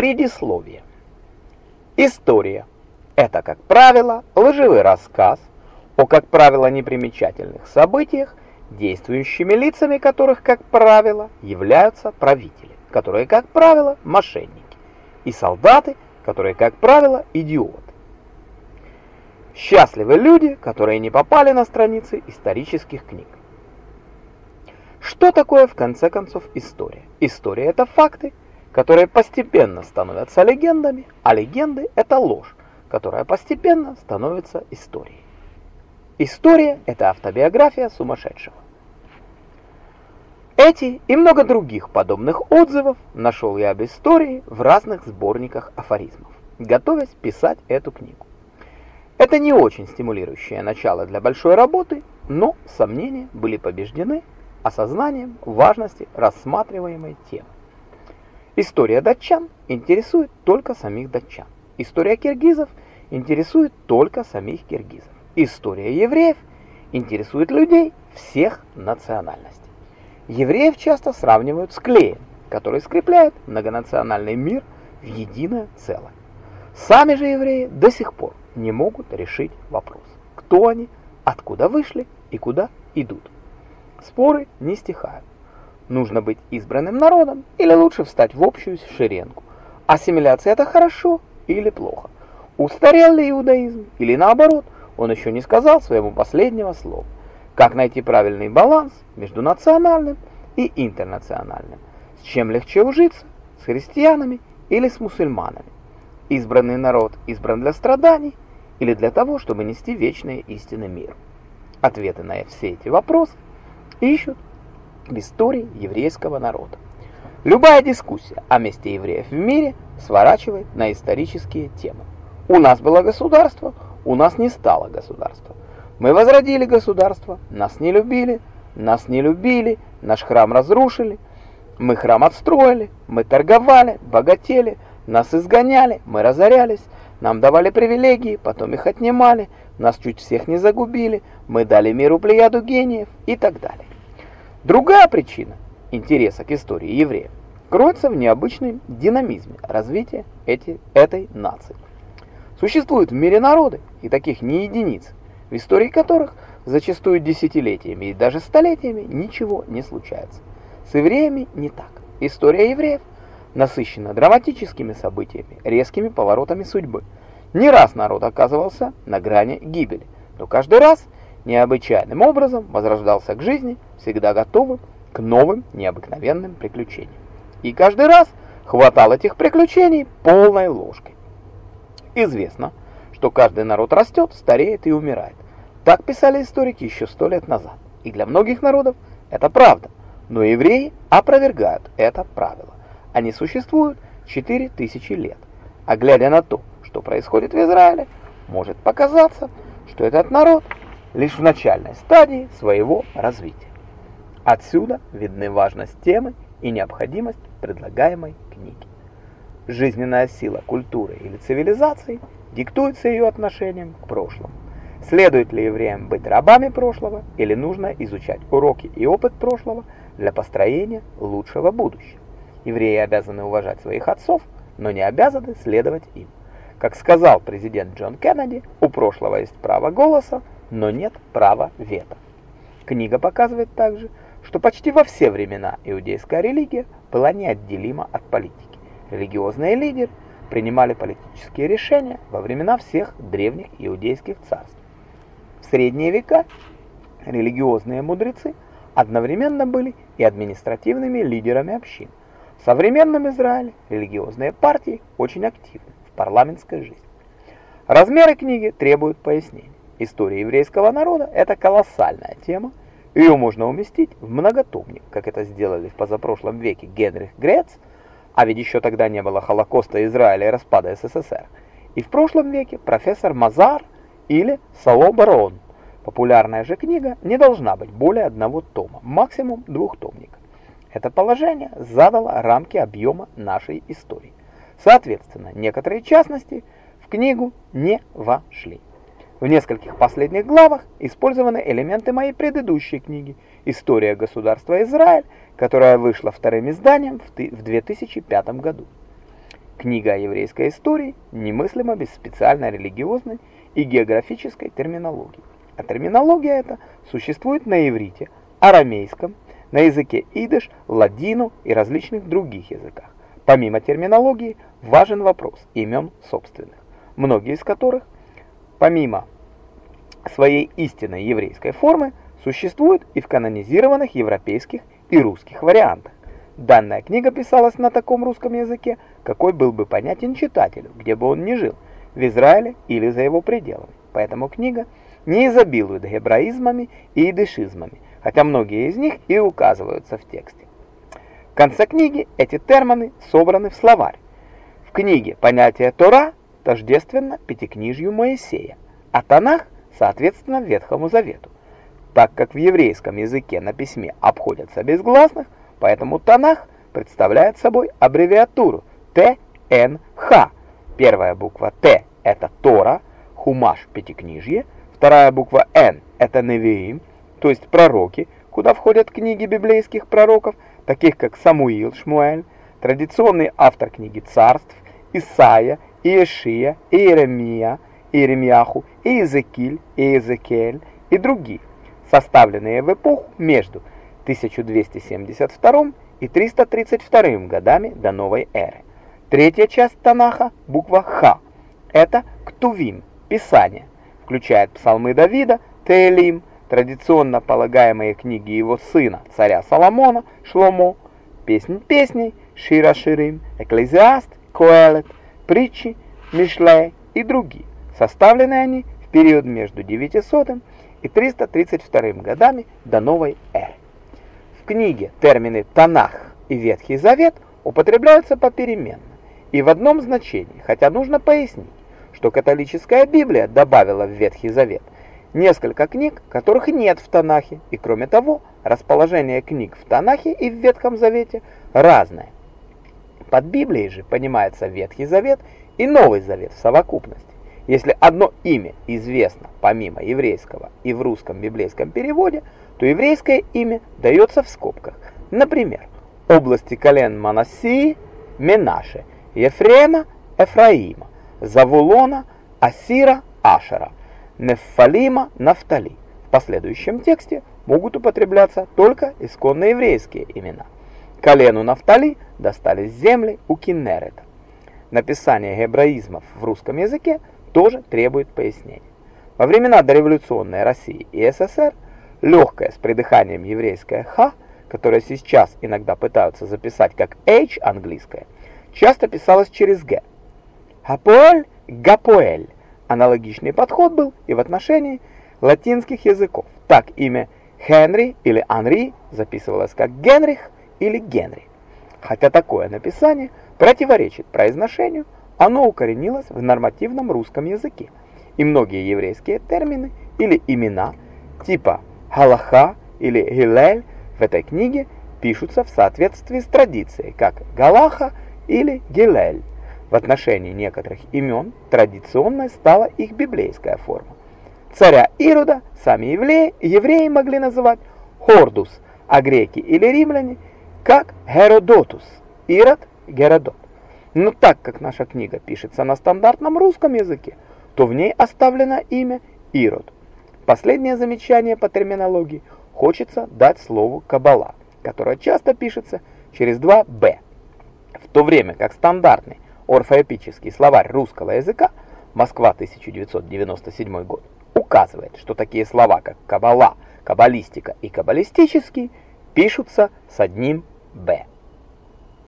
Предисловие. История – это, как правило, лживый рассказ о, как правило, непримечательных событиях, действующими лицами которых, как правило, являются правители, которые, как правило, мошенники, и солдаты, которые, как правило, идиоты. Счастливы люди, которые не попали на страницы исторических книг. Что такое, в конце концов, история? История – это факты, которые постепенно становятся легендами, а легенды – это ложь, которая постепенно становится историей. История – это автобиография сумасшедшего. Эти и много других подобных отзывов нашел я об истории в разных сборниках афоризмов, готовясь писать эту книгу. Это не очень стимулирующее начало для большой работы, но сомнения были побеждены осознанием важности рассматриваемой темы. История датчан интересует только самих датчан. История киргизов интересует только самих киргизов. История евреев интересует людей всех национальностей. Евреев часто сравнивают с клеем, который скрепляет многонациональный мир в единое целое. Сами же евреи до сих пор не могут решить вопрос, кто они, откуда вышли и куда идут. Споры не стихают. Нужно быть избранным народом или лучше встать в общую шеренку. Ассимиляция это хорошо или плохо? Устарел ли иудаизм или наоборот, он еще не сказал своему последнего слова? Как найти правильный баланс между национальным и интернациональным? С чем легче ужиться? С христианами или с мусульманами? Избранный народ избран для страданий или для того, чтобы нести вечные истины миру? Ответы на все эти вопросы ищут в истории еврейского народа. Любая дискуссия о месте евреев в мире сворачивает на исторические темы. У нас было государство, у нас не стало государства. Мы возродили государство, нас не любили, нас не любили, наш храм разрушили, мы храм отстроили, мы торговали, богатели, нас изгоняли, мы разорялись, нам давали привилегии, потом их отнимали, нас чуть всех не загубили, мы дали миру плеяду гениев и так далее. Другая причина интереса к истории евреев кроется в необычном динамизме развития эти, этой нации. Существуют в мире народы, и таких не единицы, в истории которых зачастую десятилетиями и даже столетиями ничего не случается. С евреями не так. История евреев насыщена драматическими событиями, резкими поворотами судьбы. Не раз народ оказывался на грани гибели, но каждый раз необычайным образом возрождался к жизни, всегда готовым к новым необыкновенным приключениям. И каждый раз хватал этих приключений полной ложкой. Известно, что каждый народ растет, стареет и умирает. Так писали историки еще сто лет назад. И для многих народов это правда. Но евреи опровергают это правило. Они существуют 4000 лет. А глядя на то, что происходит в Израиле, может показаться, что этот народ лишь в начальной стадии своего развития. Отсюда видны важность темы и необходимость предлагаемой книги. Жизненная сила культуры или цивилизации – диктуется ее отношением к прошлому. Следует ли евреям быть рабами прошлого или нужно изучать уроки и опыт прошлого для построения лучшего будущего? Евреи обязаны уважать своих отцов, но не обязаны следовать им. Как сказал президент Джон Кеннеди, у прошлого есть право голоса, но нет права вето. Книга показывает также, что почти во все времена иудейская религия была неотделима от политики. Религиозные лидеры принимали политические решения во времена всех древних иудейских царств. В средние века религиозные мудрецы одновременно были и административными лидерами общин. В современном Израиле религиозные партии очень активны в парламентской жизни. Размеры книги требуют пояснений. История еврейского народа – это колоссальная тема, ее можно уместить в многотомник, как это сделали в позапрошлом веке Генрих Грец – а ведь еще тогда не было Холокоста Израиля и распада СССР, и в прошлом веке профессор Мазар или Сало Барон. Популярная же книга не должна быть более одного тома, максимум двухтомника. Это положение задало рамки объема нашей истории. Соответственно, некоторые частности в книгу не вошли. В нескольких последних главах использованы элементы моей предыдущей книги «История государства Израиль», которая вышла вторым изданием в 2005 году. Книга о еврейской истории немыслима без специальной религиозной и географической терминологии. А терминология эта существует на иврите, арамейском, на языке идыш, ладину и различных других языках. Помимо терминологии, важен вопрос имен собственных, многие из которых, помимо своей истинной еврейской формы, существуют и в канонизированных европейских и русских вариантах. Данная книга писалась на таком русском языке, какой был бы понятен читателю, где бы он ни жил, в Израиле или за его пределами. Поэтому книга не изобилует гебраизмами и идышизмами, хотя многие из них и указываются в тексте. В конце книги эти термины собраны в словарь. В книге понятие Тора тождественно пятикнижью Моисея, а Танах, соответственно, Ветхому Завету. Так как в еврейском языке на письме обходятся без гласных, Поэтому Танах представляет собой аббревиатуру ТНХ. Первая буква Т – это Тора, Хумаш – Пятикнижье. Вторая буква Н – это Невиим, то есть пророки, куда входят книги библейских пророков, таких как Самуил, Шмуэль, традиционный автор книги царств, Исаия, Иешия, Иеремия, Иеремьяху, Иезекиль, Иезекиэль и другие, составленные в эпоху между 1272 и 332 годами до новой эры. Третья часть Танаха, буква Х, это Ктувим, Писание, включает псалмы Давида, Теэлим, традиционно полагаемые книги его сына, царя Соломона, Шломо, Песнь песней, Шира Ширим, Экклезиаст, Коэлет, Притчи, Мишлей и другие. Составлены они в период между 900 и 332 годами до новой эры книге термины «Танах» и «Ветхий Завет» употребляются попеременно и в одном значении, хотя нужно пояснить, что католическая Библия добавила в Ветхий Завет несколько книг, которых нет в Танахе, и кроме того, расположение книг в Танахе и в Ветхом Завете разное. Под Библией же понимается Ветхий Завет и Новый Завет в совокупности. Если одно имя известно помимо еврейского и в русском библейском переводе, то еврейское имя дается в скобках. Например, области колен Манассии – Менаше, Ефрема – Эфраима, Завулона – Асира – Ашера, Нефалима – Нафтали. В последующем тексте могут употребляться только исконно еврейские имена. Колену Нафтали достались земли у Киннерета. Написание гебраизмов в русском языке тоже требует пояснения. Во времена дореволюционной России и СССР – Легкое с придыханием еврейское «х», которое сейчас иногда пытаются записать как «h» английское, часто писалось через «г». «Хапоэль» — «гапоэль». Аналогичный подход был и в отношении латинских языков. Так имя Хенри или Анри записывалось как Генрих или Генри. Хотя такое написание противоречит произношению, оно укоренилось в нормативном русском языке. И многие еврейские термины или имена типа Галаха или Гилель в этой книге пишутся в соответствии с традицией, как Галаха или Гилель. В отношении некоторых имен традиционной стала их библейская форма. Царя Ирода сами евреи, евреи могли называть Хордус, а греки или римляне как Геродотус, Ирод Геродот. Но так как наша книга пишется на стандартном русском языке, то в ней оставлено имя Ирод. Последнее замечание по терминологии хочется дать слову «кабала», которое часто пишется через два «б». В то время как стандартный орфоэпический словарь русского языка Москва, 1997 год, указывает, что такие слова, как «кабала», «каббалистика» и «каббалистический» пишутся с одним «б».